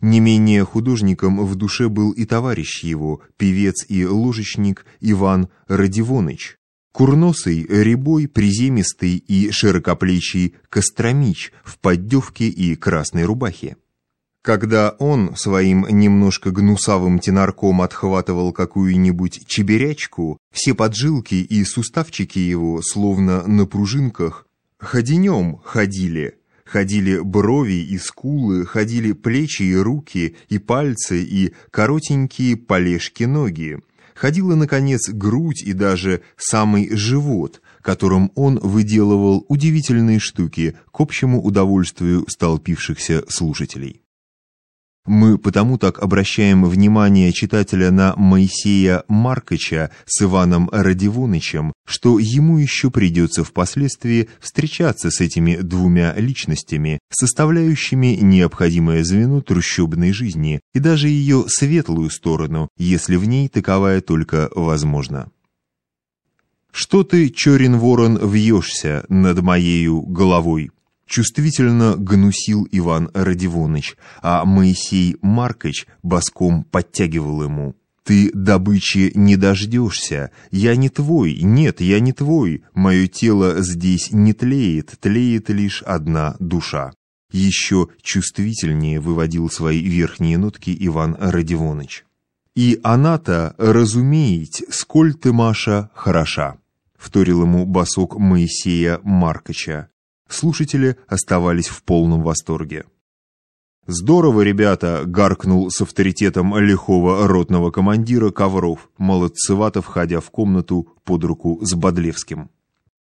Не менее художником в душе был и товарищ его, певец и ложечник Иван Радивоныч. Курносый, рябой, приземистый и широкоплечий Костромич в поддевке и красной рубахе. Когда он своим немножко гнусавым тенарком отхватывал какую-нибудь чеберячку, все поджилки и суставчики его, словно на пружинках, ходенем ходили. Ходили брови и скулы, ходили плечи и руки, и пальцы, и коротенькие полежки ноги. Ходила, наконец, грудь и даже самый живот, которым он выделывал удивительные штуки к общему удовольствию столпившихся слушателей. Мы потому так обращаем внимание читателя на Моисея Маркача с Иваном Радивонычем, что ему еще придется впоследствии встречаться с этими двумя личностями, составляющими необходимое звено трущобной жизни и даже ее светлую сторону, если в ней таковая только возможна. «Что ты, Чорин-Ворон, вьешься над моею головой?» Чувствительно гнусил Иван Радивоныч, а Моисей Маркоч боском подтягивал ему. «Ты добычи не дождешься. Я не твой, нет, я не твой. Мое тело здесь не тлеет, тлеет лишь одна душа». Еще чувствительнее выводил свои верхние нотки Иван Радивоныч. «И она-то, разумеет, сколь ты, Маша, хороша», — вторил ему босок Моисея Маркача. Слушатели оставались в полном восторге. «Здорово, ребята!» — гаркнул с авторитетом лихого ротного командира Ковров, молодцевато входя в комнату под руку с Бодлевским.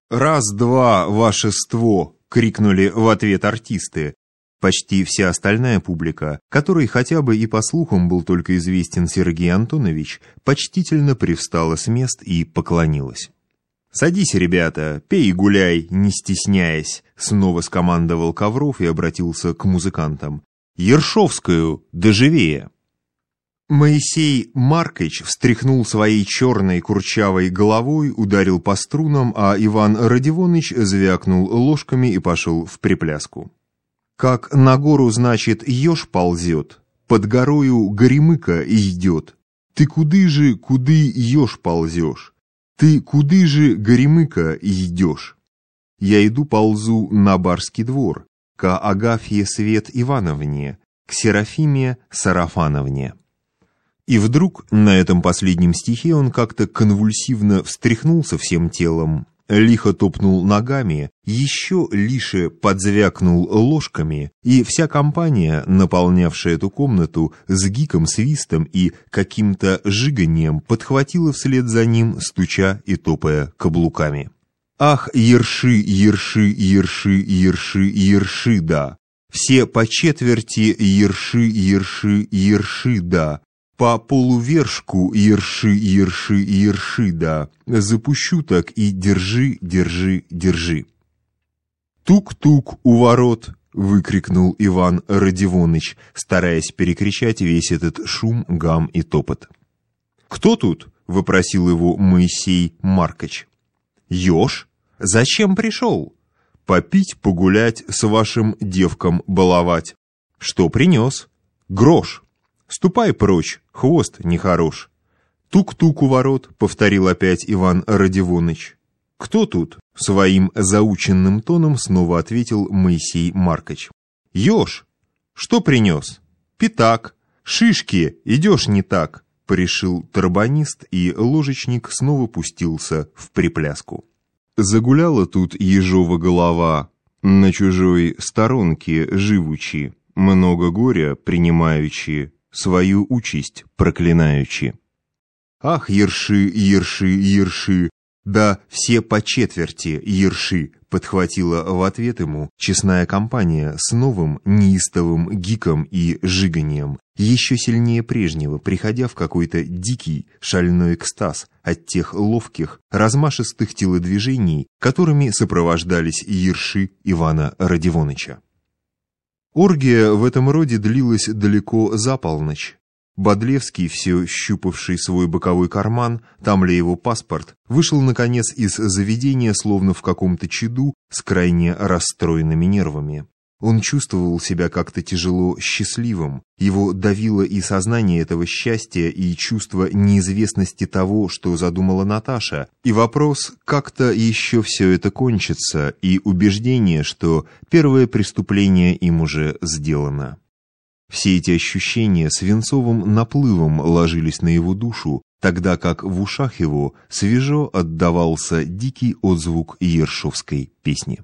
«Раз-два, вашество!» — крикнули в ответ артисты. Почти вся остальная публика, которой хотя бы и по слухам был только известен Сергей Антонович, почтительно привстала с мест и поклонилась. «Садись, ребята, пей и гуляй, не стесняясь», — снова скомандовал Ковров и обратился к музыкантам. «Ершовскую, доживее!» Моисей Маркич встряхнул своей черной курчавой головой, ударил по струнам, а Иван Родионыч звякнул ложками и пошел в припляску. «Как на гору, значит, еж ползет, под горою горемыка идет. Ты куды же, куды еж ползешь?» «Ты куды же, Горемыка, идешь?» «Я иду ползу на барский двор, к Агафье Свет Ивановне, к Серафиме Сарафановне». И вдруг на этом последнем стихе он как-то конвульсивно встряхнулся всем телом, лихо топнул ногами, еще лише подзвякнул ложками, и вся компания, наполнявшая эту комнату с гиком, свистом и каким-то жиганием, подхватила вслед за ним, стуча и топая каблуками. «Ах, ерши, ерши, ерши, ерши, ерши, да! Все по четверти ерши, ерши, ерши, да! По полувершку ерши, ерши, ерши, да, запущу так и держи, держи, держи. Тук-тук у ворот, выкрикнул Иван Родионыч, стараясь перекричать весь этот шум, гам и топот. «Кто тут?» — вопросил его Моисей Маркоч. «Еж? Зачем пришел?» «Попить, погулять, с вашим девком баловать». «Что принес?» «Грош». «Ступай прочь, хвост нехорош». «Тук-тук у ворот», — повторил опять Иван Родионыч. «Кто тут?» — своим заученным тоном снова ответил Моисей Маркоч. «Еж! Что принес?» «Пятак! Шишки! Идешь не так!» — порешил тарбанист, и ложечник снова пустился в припляску. Загуляла тут ежова голова, на чужой сторонке живучи, много горя принимаючи, свою участь проклинаючи. «Ах, ерши, ерши, ерши! Да все по четверти ерши!» подхватила в ответ ему честная компания с новым неистовым гиком и жиганием, еще сильнее прежнего, приходя в какой-то дикий шальной экстаз от тех ловких, размашистых телодвижений, которыми сопровождались ерши Ивана Родионыча. Оргия в этом роде длилась далеко за полночь. Бодлевский, все щупавший свой боковой карман, там ли его паспорт, вышел, наконец, из заведения, словно в каком-то чаду, с крайне расстроенными нервами. Он чувствовал себя как-то тяжело счастливым. Его давило и сознание этого счастья, и чувство неизвестности того, что задумала Наташа, и вопрос, как-то еще все это кончится, и убеждение, что первое преступление им уже сделано. Все эти ощущения свинцовым наплывом ложились на его душу, тогда как в ушах его свежо отдавался дикий отзвук ершовской песни.